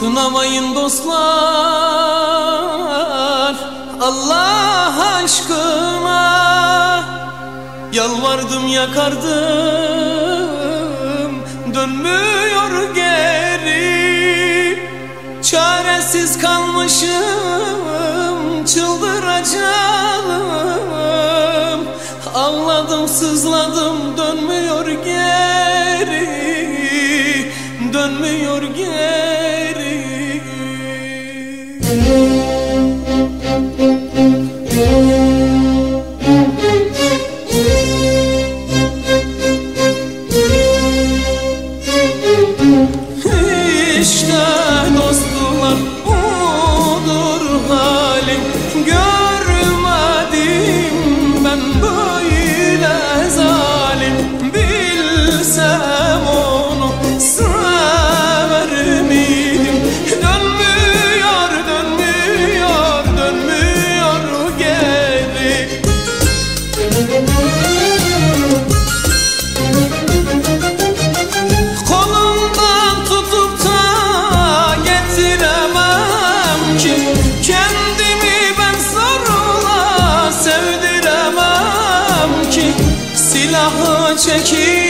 Kınamayın dostlar Allah aşkına. Yalvardım yakardım Dönmüyor geri. Çaresiz kalmışım Çıldıracağım. Ağladım sızladım Dönmüyor geri. Dönmüyor geri Bilsem onu sever miydim Dönmüyor, dönmüyor, dönmüyor geri Kolumdan tutup da getiremem ki. Kendimi ben zorla sevdiremem ki. Silahı çekip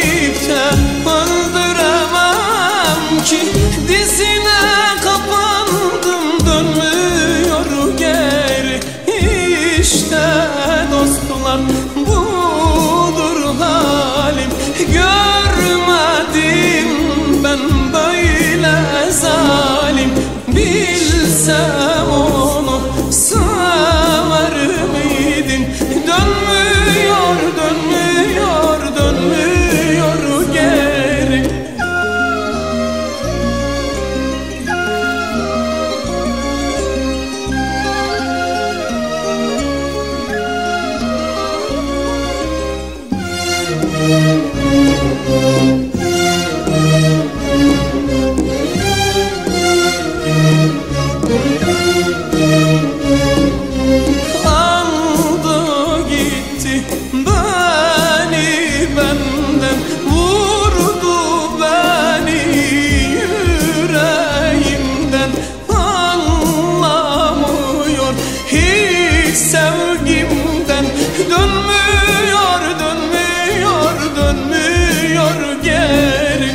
sevgimden Dönmüyor, dönmüyor, dönmüyor geri.